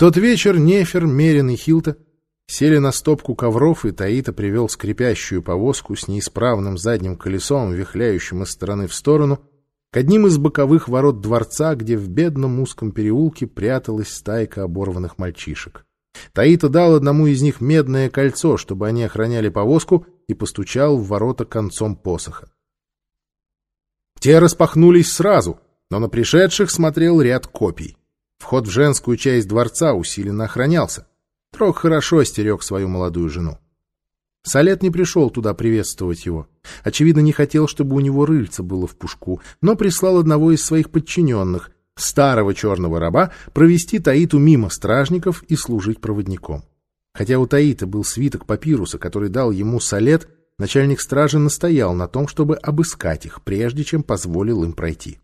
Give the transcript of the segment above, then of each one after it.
тот вечер Нефер, Мерин и Хилта сели на стопку ковров, и Таита привел скрипящую повозку с неисправным задним колесом, вихляющим из стороны в сторону, к одним из боковых ворот дворца, где в бедном узком переулке пряталась стайка оборванных мальчишек. Таита дал одному из них медное кольцо, чтобы они охраняли повозку, и постучал в ворота концом посоха. Те распахнулись сразу, но на пришедших смотрел ряд копий. Вход в женскую часть дворца усиленно охранялся. Трох хорошо остерег свою молодую жену. Салет не пришел туда приветствовать его. Очевидно, не хотел, чтобы у него рыльца было в пушку, но прислал одного из своих подчиненных, старого черного раба, провести Таиту мимо стражников и служить проводником. Хотя у Таита был свиток папируса, который дал ему Салет, начальник стражи настоял на том, чтобы обыскать их, прежде чем позволил им пройти.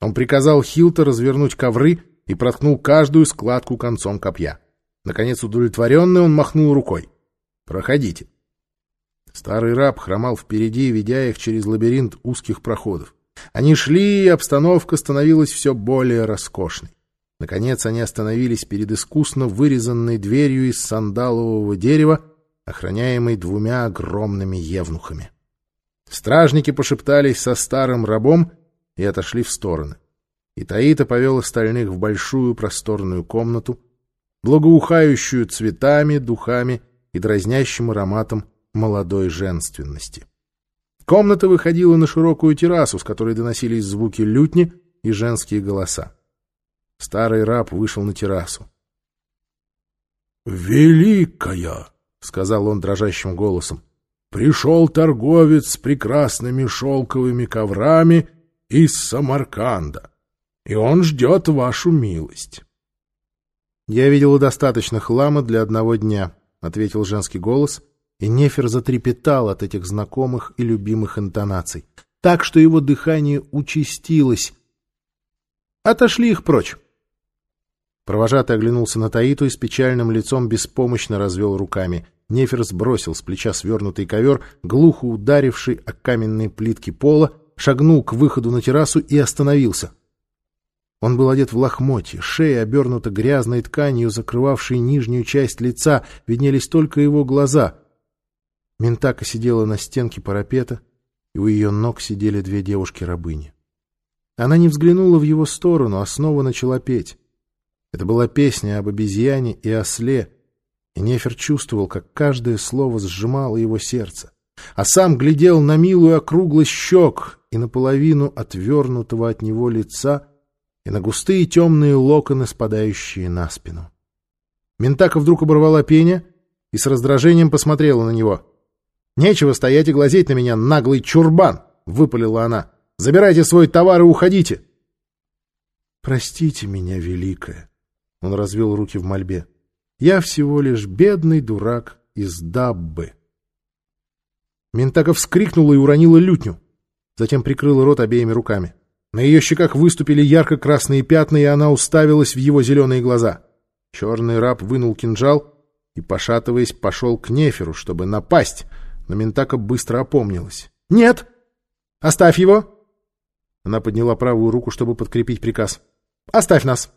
Он приказал Хилта развернуть ковры и проткнул каждую складку концом копья. Наконец, удовлетворенный, он махнул рукой. «Проходите». Старый раб хромал впереди, ведя их через лабиринт узких проходов. Они шли, и обстановка становилась все более роскошной. Наконец они остановились перед искусно вырезанной дверью из сандалового дерева, охраняемой двумя огромными евнухами. Стражники пошептались со старым рабом и отошли в стороны. И Таита повел остальных в большую просторную комнату, благоухающую цветами, духами и дразнящим ароматом молодой женственности. Комната выходила на широкую террасу, с которой доносились звуки лютни и женские голоса. Старый раб вышел на террасу. «Великая!» — сказал он дрожащим голосом. «Пришел торговец с прекрасными шелковыми коврами из Самарканда, и он ждет вашу милость». «Я видела достаточно хлама для одного дня», — ответил женский голос, и Нефер затрепетал от этих знакомых и любимых интонаций, так что его дыхание участилось. «Отошли их прочь!» Провожатый оглянулся на Таиту и с печальным лицом беспомощно развел руками. Нефер сбросил с плеча свернутый ковер, глухо ударивший о каменные плитки пола, шагнул к выходу на террасу и остановился — он был одет в лохмотье, шея обернута грязной тканью, закрывавшей нижнюю часть лица, виднелись только его глаза. Ментака сидела на стенке парапета, и у ее ног сидели две девушки-рабыни. Она не взглянула в его сторону, а снова начала петь. Это была песня об обезьяне и осле, и Нефер чувствовал, как каждое слово сжимало его сердце, а сам глядел на милую округлость щек и наполовину отвернутого от него лица — и на густые темные локоны, спадающие на спину. Ментака вдруг оборвала пение и с раздражением посмотрела на него. «Нечего стоять и глазеть на меня, наглый чурбан!» — выпалила она. «Забирайте свой товар и уходите!» «Простите меня, великая!» — он развел руки в мольбе. «Я всего лишь бедный дурак из Даббы». Ментака вскрикнула и уронила лютню. Затем прикрыла рот обеими руками. На ее щеках выступили ярко-красные пятна, и она уставилась в его зеленые глаза. Черный раб вынул кинжал и, пошатываясь, пошел к Неферу, чтобы напасть, но Ментака быстро опомнилась. «Нет! Оставь его!» Она подняла правую руку, чтобы подкрепить приказ. «Оставь нас!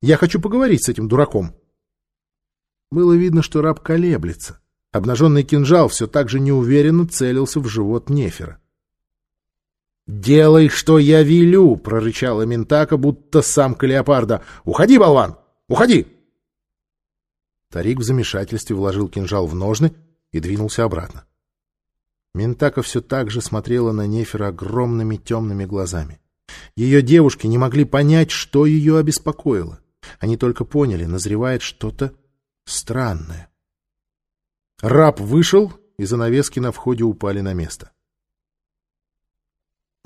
Я хочу поговорить с этим дураком!» Было видно, что раб колеблется. Обнаженный кинжал все так же неуверенно целился в живот Нефера. «Делай, что я велю!» — прорычала Ментака, будто сам Калеопарда. «Уходи, болван! Уходи!» Тарик в замешательстве вложил кинжал в ножны и двинулся обратно. Ментака все так же смотрела на Нефера огромными темными глазами. Ее девушки не могли понять, что ее обеспокоило. Они только поняли, назревает что-то странное. Раб вышел, и занавески на входе упали на место.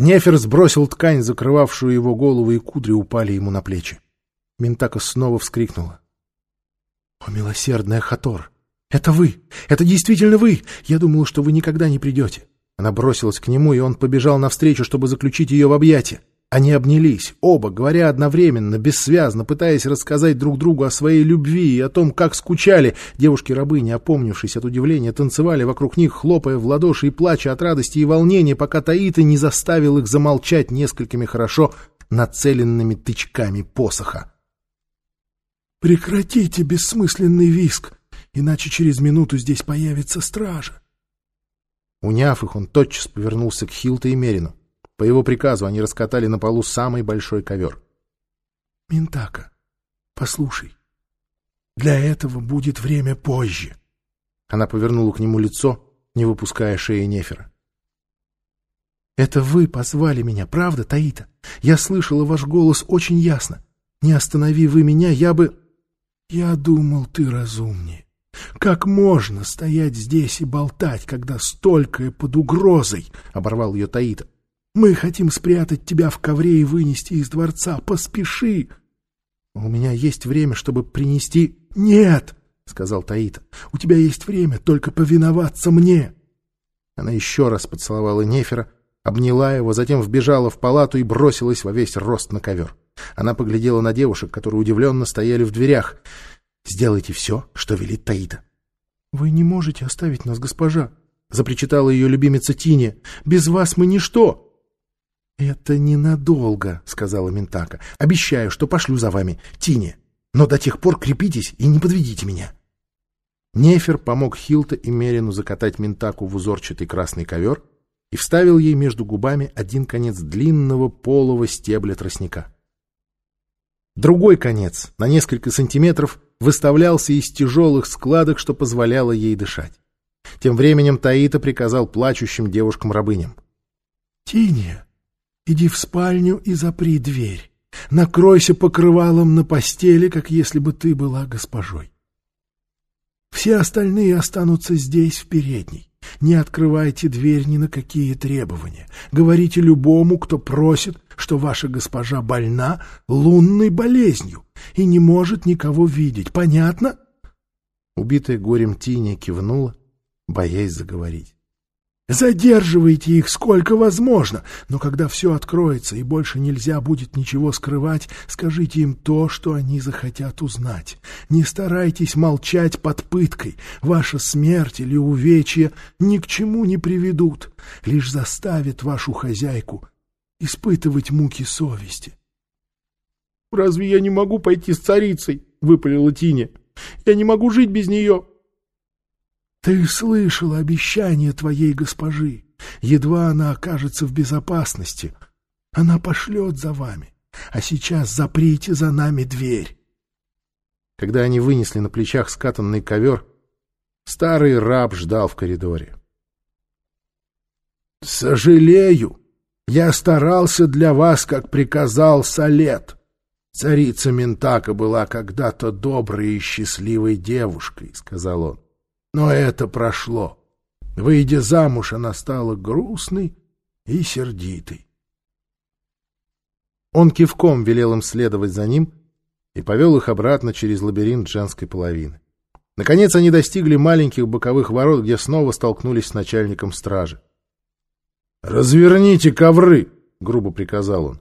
Нефер сбросил ткань, закрывавшую его голову, и кудри упали ему на плечи. Ментака снова вскрикнула. — О, милосердная Хатор! Это вы! Это действительно вы! Я думала, что вы никогда не придете. Она бросилась к нему, и он побежал навстречу, чтобы заключить ее в объятия. Они обнялись, оба, говоря одновременно, бессвязно, пытаясь рассказать друг другу о своей любви и о том, как скучали. Девушки-рабыни, опомнившись от удивления, танцевали вокруг них, хлопая в ладоши и плача от радости и волнения, пока Таита не заставил их замолчать несколькими хорошо нацеленными тычками посоха. Прекратите бессмысленный виск, иначе через минуту здесь появится стража. Уняв их, он тотчас повернулся к Хилта и Мерину. По его приказу они раскатали на полу самый большой ковер. — Ментака, послушай, для этого будет время позже. Она повернула к нему лицо, не выпуская шеи Нефера. — Это вы позвали меня, правда, Таита? Я слышала ваш голос очень ясно. Не останови вы меня, я бы... Я думал, ты разумнее. Как можно стоять здесь и болтать, когда столькое под угрозой? — оборвал ее Таита. — Мы хотим спрятать тебя в ковре и вынести из дворца. Поспеши! — У меня есть время, чтобы принести... — Нет! — сказал Таита. — У тебя есть время только повиноваться мне. Она еще раз поцеловала Нефера, обняла его, затем вбежала в палату и бросилась во весь рост на ковер. Она поглядела на девушек, которые удивленно стояли в дверях. «Сделайте все, что велит Таита». «Вы не можете оставить нас, госпожа», — запричитала ее любимица Тине. «Без вас мы ничто». «Это ненадолго», — сказала Ментака. «Обещаю, что пошлю за вами, Тине. Но до тех пор крепитесь и не подведите меня». Нефер помог Хилта и Мерину закатать Ментаку в узорчатый красный ковер и вставил ей между губами один конец длинного полого стебля тростника. Другой конец, на несколько сантиметров, выставлялся из тяжелых складок, что позволяло ей дышать. Тем временем Таита приказал плачущим девушкам-рабыням. — Тиния, иди в спальню и запри дверь. Накройся покрывалом на постели, как если бы ты была госпожой. Все остальные останутся здесь, в передней. Не открывайте дверь ни на какие требования. Говорите любому, кто просит, что ваша госпожа больна лунной болезнью и не может никого видеть. Понятно? Убитая горем Тиня кивнула, боясь заговорить. Задерживайте их сколько возможно, но когда все откроется и больше нельзя будет ничего скрывать, скажите им то, что они захотят узнать. Не старайтесь молчать под пыткой. Ваша смерть или увечья ни к чему не приведут, лишь заставят вашу хозяйку испытывать муки совести. — Разве я не могу пойти с царицей? — выпалила Тиня. — Я не могу жить без нее. Ты слышал обещание твоей госпожи. Едва она окажется в безопасности, она пошлет за вами. А сейчас заприте за нами дверь. Когда они вынесли на плечах скатанный ковер, старый раб ждал в коридоре. «Сожалею, я старался для вас, как приказал Салет. Царица Ментака была когда-то доброй и счастливой девушкой», — сказал он. Но это прошло. Выйдя замуж, она стала грустной и сердитой. Он кивком велел им следовать за ним и повел их обратно через лабиринт женской половины. Наконец они достигли маленьких боковых ворот, где снова столкнулись с начальником стражи. «Разверните ковры!» — грубо приказал он.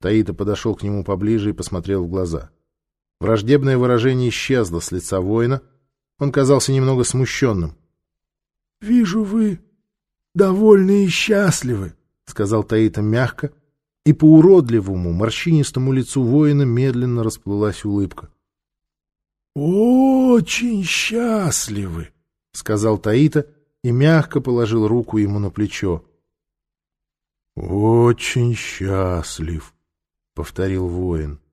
Таита подошел к нему поближе и посмотрел в глаза. Враждебное выражение исчезло с лица воина — он казался немного смущенным. — Вижу, вы довольны и счастливы, — сказал Таита мягко, и по уродливому, морщинистому лицу воина медленно расплылась улыбка. — Очень счастливы, — сказал Таита и мягко положил руку ему на плечо. — Очень счастлив, — повторил воин. —